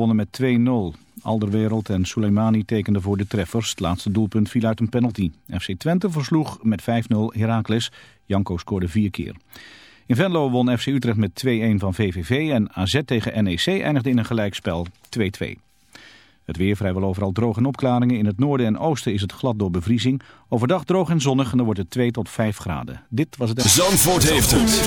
wonnen met 2-0. Alderwereld en Soleimani tekenden voor de treffers. Het laatste doelpunt viel uit een penalty. FC Twente versloeg met 5-0 Heracles. Janko scoorde vier keer. In Venlo won FC Utrecht met 2-1 van VVV en AZ tegen NEC eindigde in een gelijkspel 2-2. Het weer vrijwel overal droog en opklaringen. In het noorden en oosten is het glad door bevriezing. Overdag droog en zonnig en dan wordt het 2 tot 5 graden. Dit was het... Zandvoort heeft het.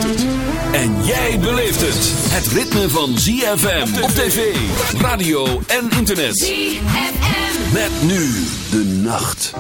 En jij beleeft het. Het ritme van ZFM op tv, radio en internet. ZFM. Met nu de nacht.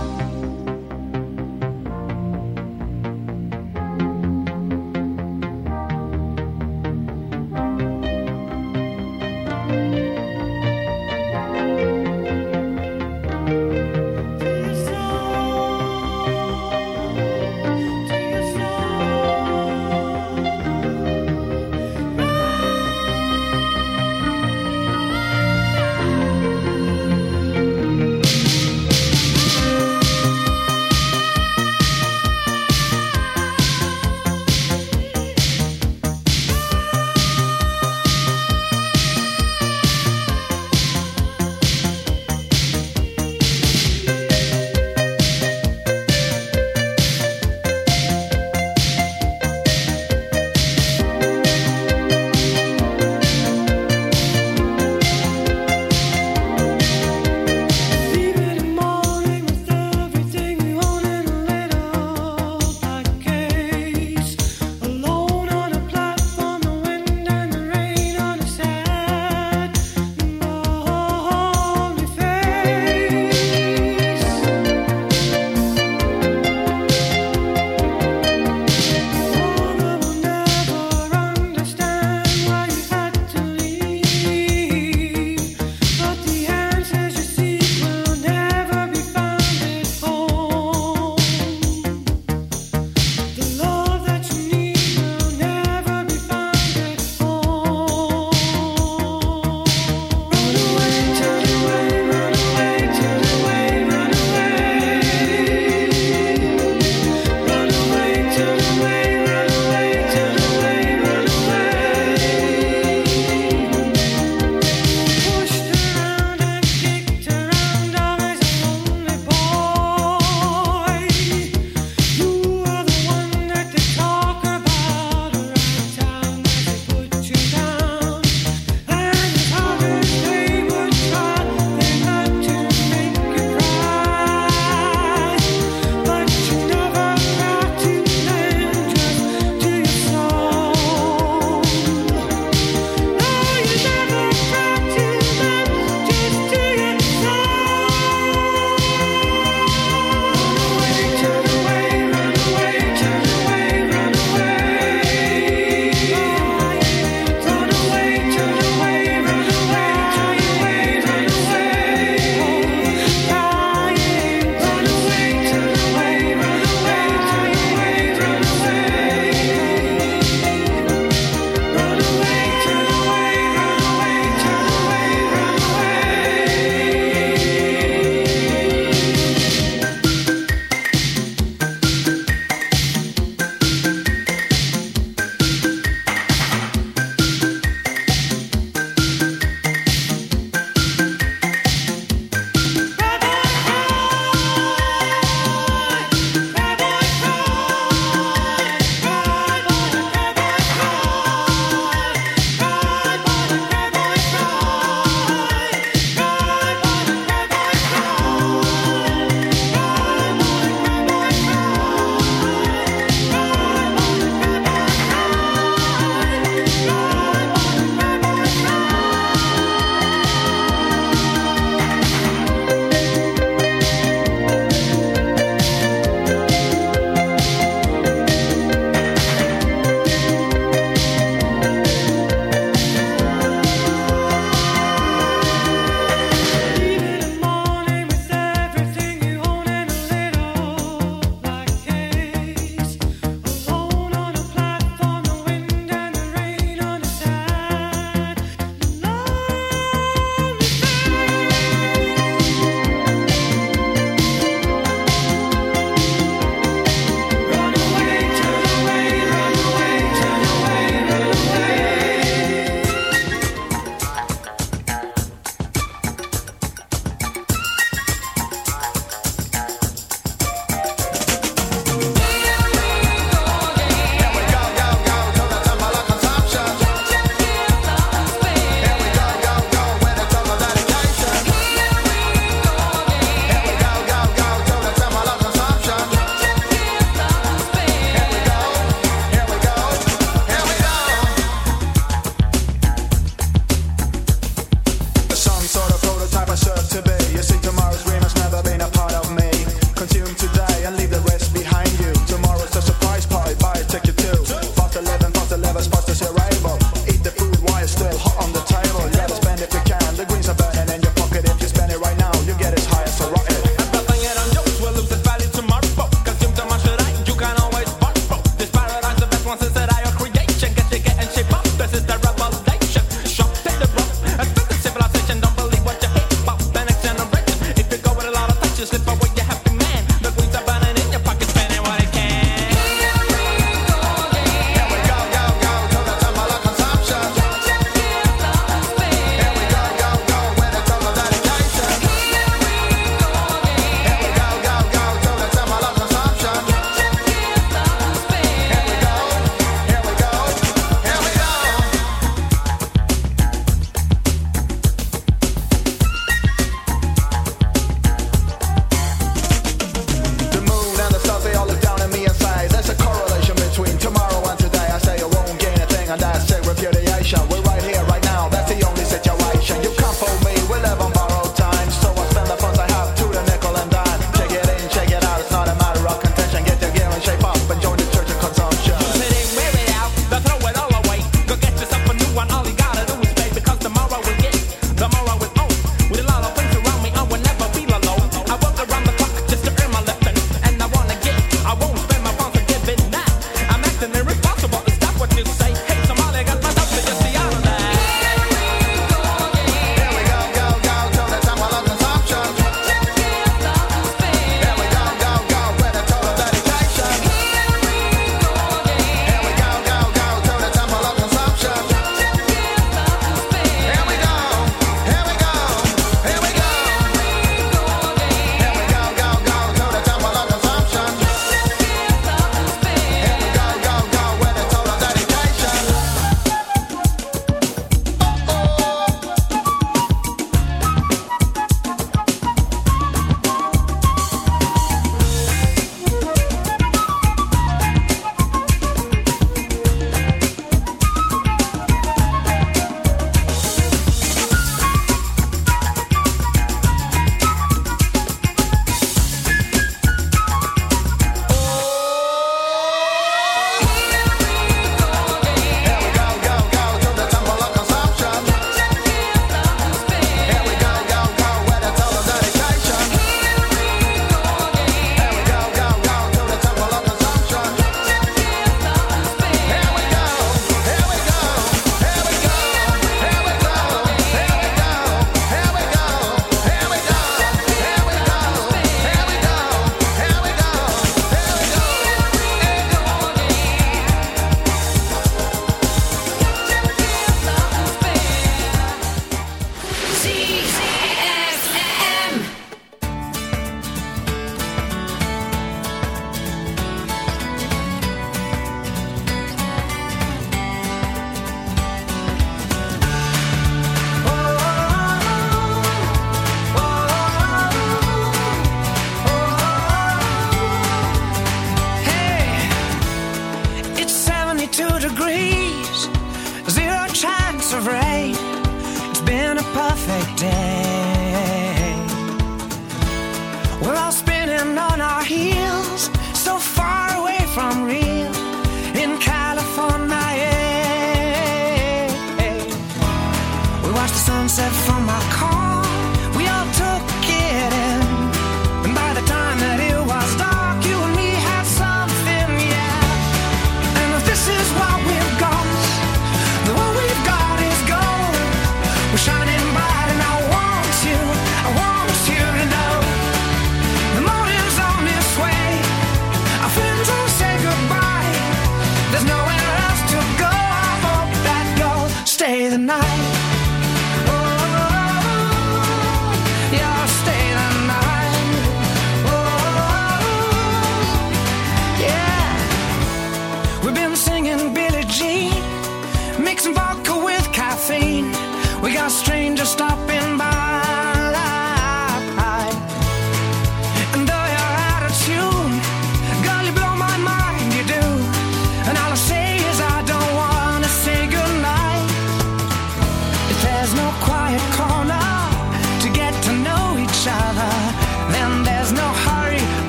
Sunset from my car.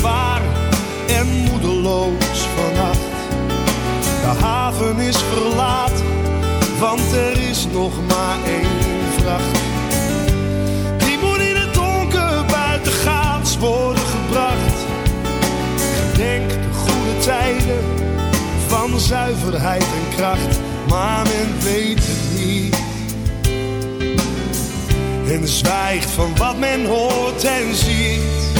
Zwaar en moedeloos vannacht. De haven is verlaten, want er is nog maar één vracht. worden gebracht. Gedenk de goede tijden van zuiverheid en kracht, maar men weet het niet. En zwijgt van wat men hoort en ziet.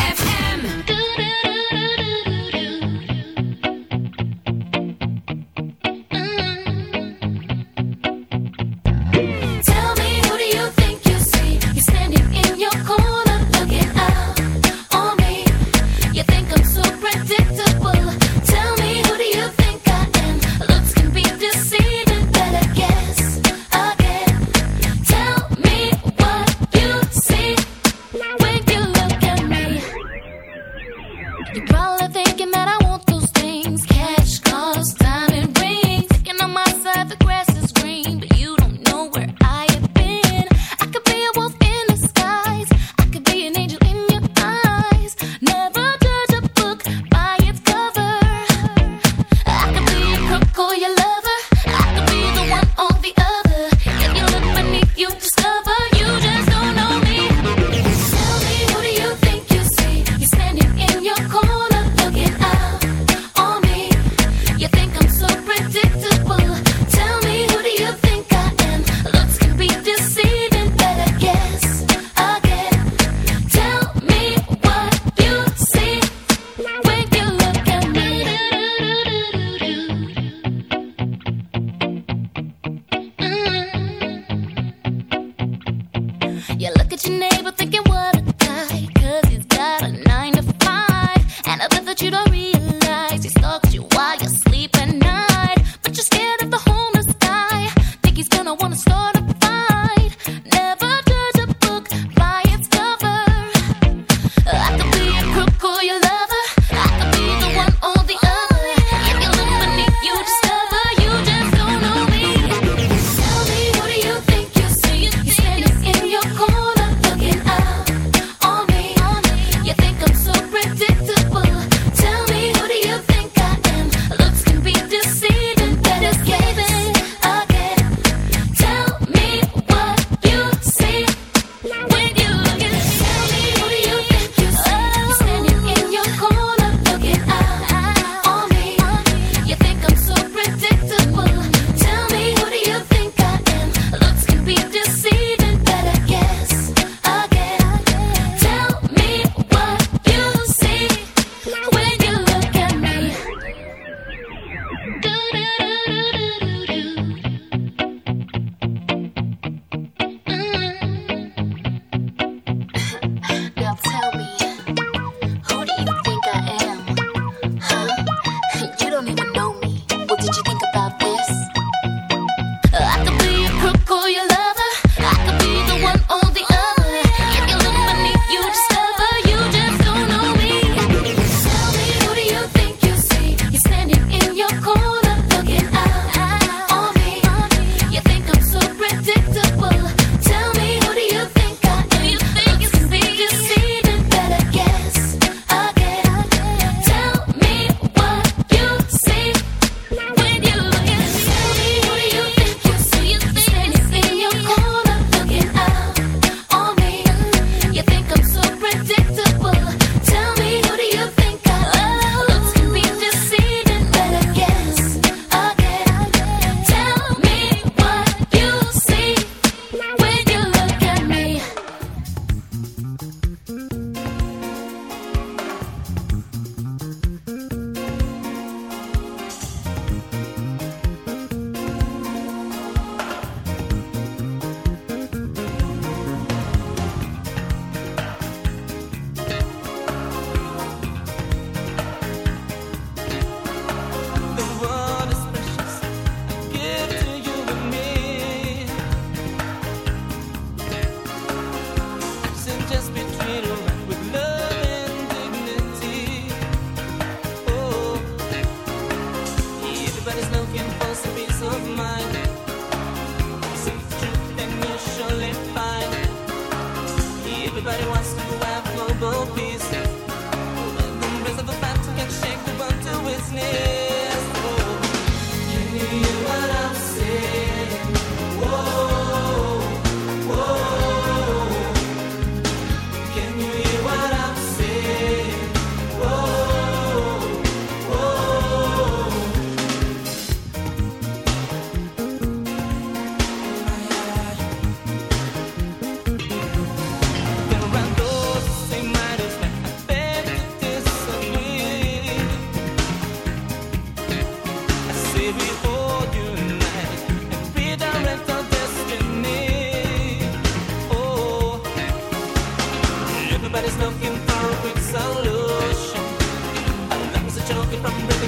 from the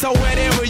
So whatever.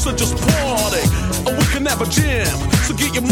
so just party. Oh, we can have a jam, so get your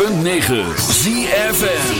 106.9 ZFN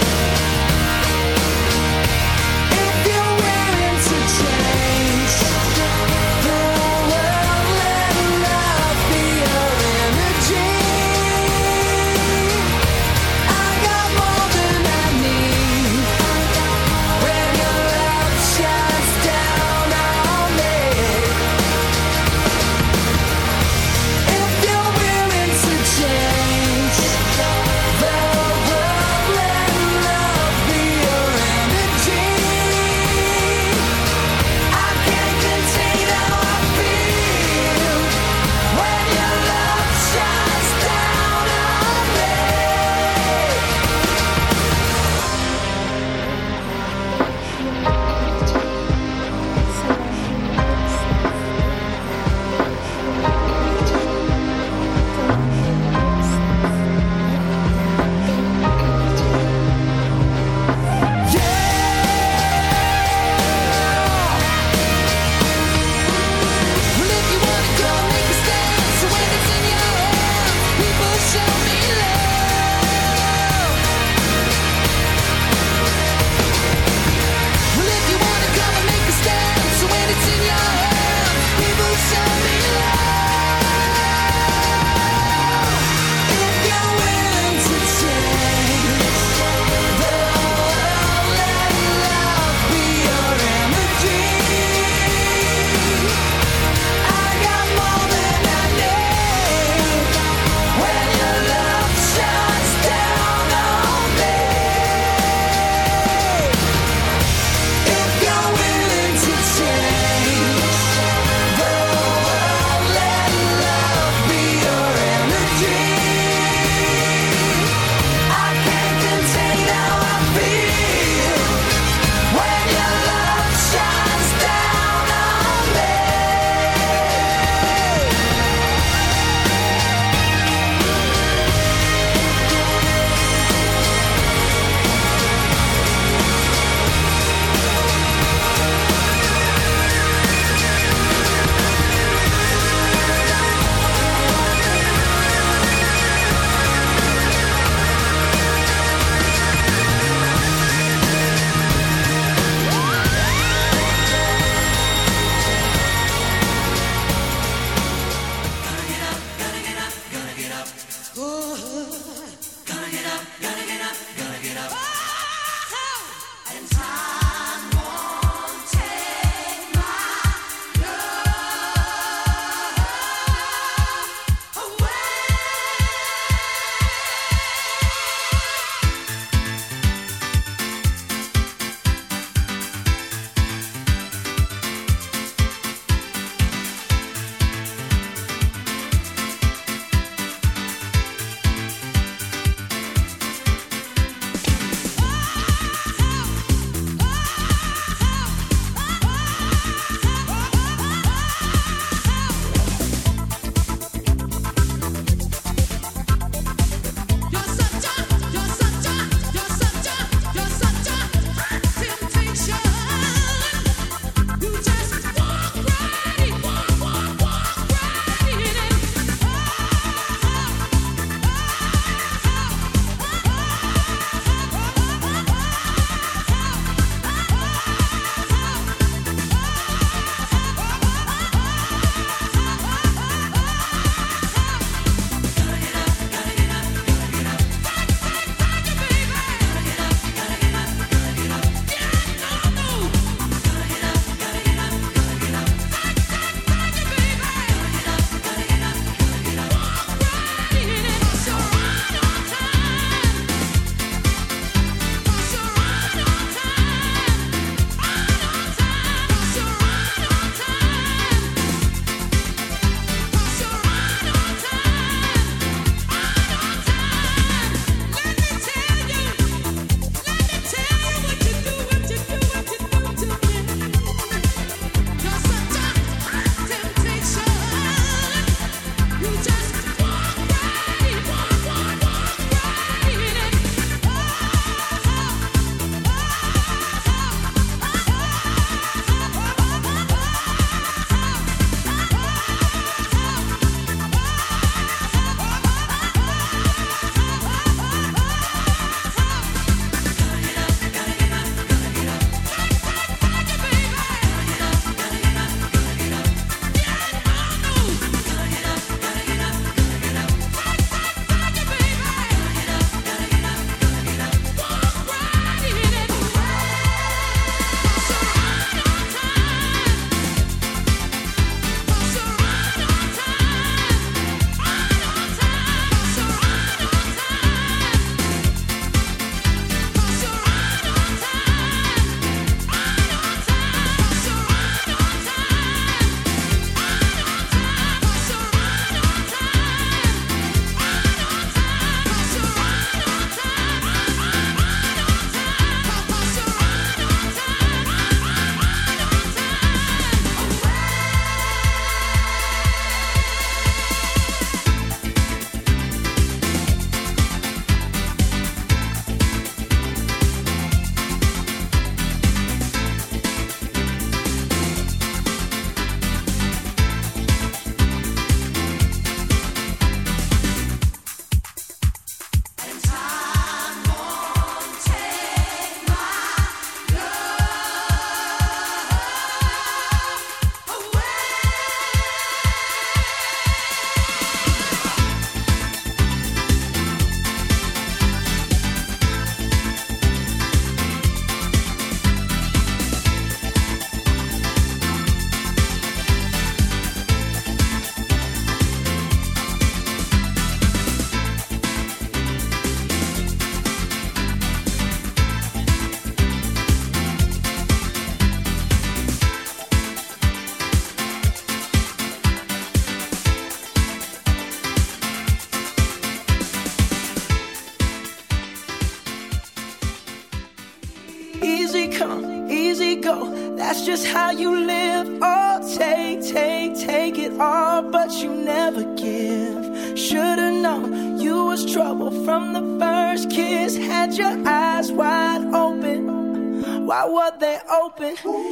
open. Ooh.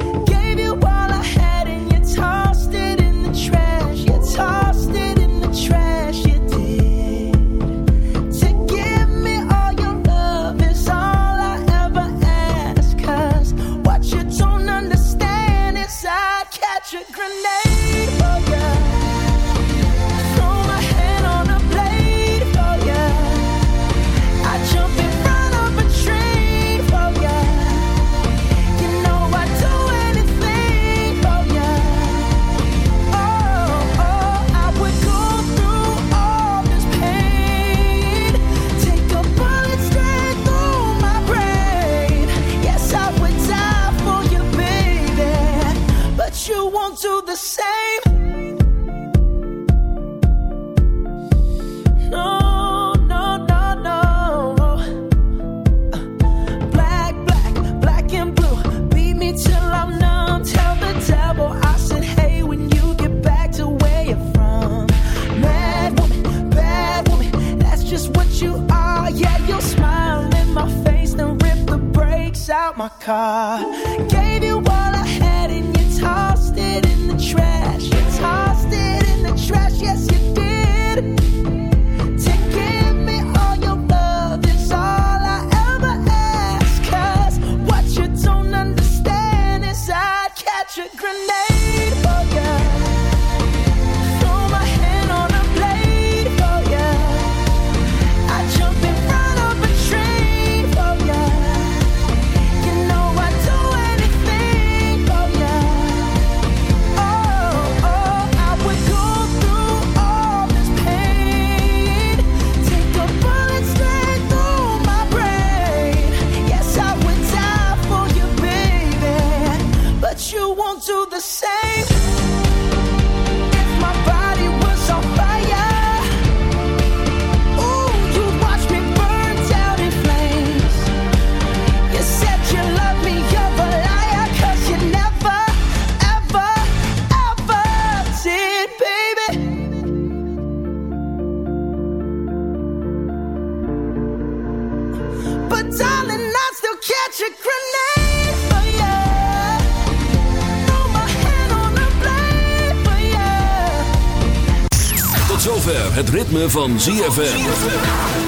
Zover het ritme van ZFM.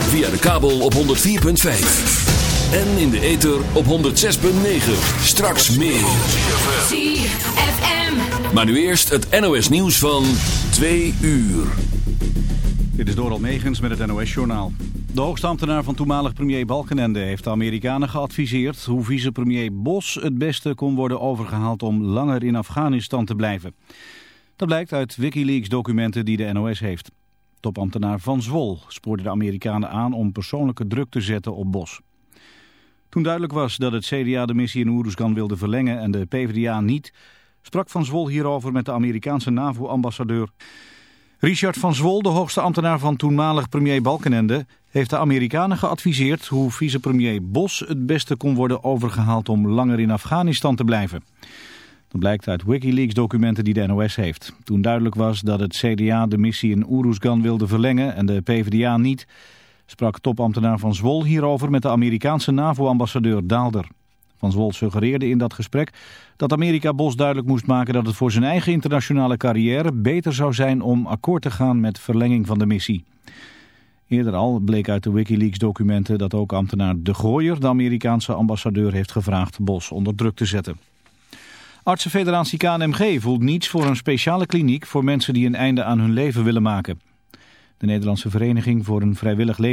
Via de kabel op 104.5. En in de ether op 106.9. Straks meer. ZFM. Maar nu eerst het NOS nieuws van 2 uur. Dit is Doral Megens met het NOS-journaal. De hoogste ambtenaar van toenmalig premier Balkenende heeft de Amerikanen geadviseerd... hoe vicepremier Bos het beste kon worden overgehaald om langer in Afghanistan te blijven. Dat blijkt uit Wikileaks-documenten die de NOS heeft. Topambtenaar Van Zwol spoorde de Amerikanen aan om persoonlijke druk te zetten op Bos. Toen duidelijk was dat het CDA de missie in Oeruzgan wilde verlengen en de PvdA niet... sprak Van Zwol hierover met de Amerikaanse NAVO-ambassadeur... Richard van Zwol, de hoogste ambtenaar van toenmalig premier Balkenende, heeft de Amerikanen geadviseerd hoe vicepremier Bos het beste kon worden overgehaald om langer in Afghanistan te blijven. Dat blijkt uit Wikileaks-documenten die de NOS heeft. Toen duidelijk was dat het CDA de missie in Oeruzgan wilde verlengen en de PvdA niet, sprak topambtenaar van Zwol hierover met de Amerikaanse NAVO-ambassadeur Daalder. Van Zwol suggereerde in dat gesprek dat Amerika Bos duidelijk moest maken dat het voor zijn eigen internationale carrière beter zou zijn om akkoord te gaan met verlenging van de missie. Eerder al bleek uit de Wikileaks-documenten dat ook ambtenaar De Gooier, de Amerikaanse ambassadeur, heeft gevraagd Bos onder druk te zetten. Artsenfederatie KNMG voelt niets voor een speciale kliniek voor mensen die een einde aan hun leven willen maken. De Nederlandse Vereniging voor een Vrijwillig Leven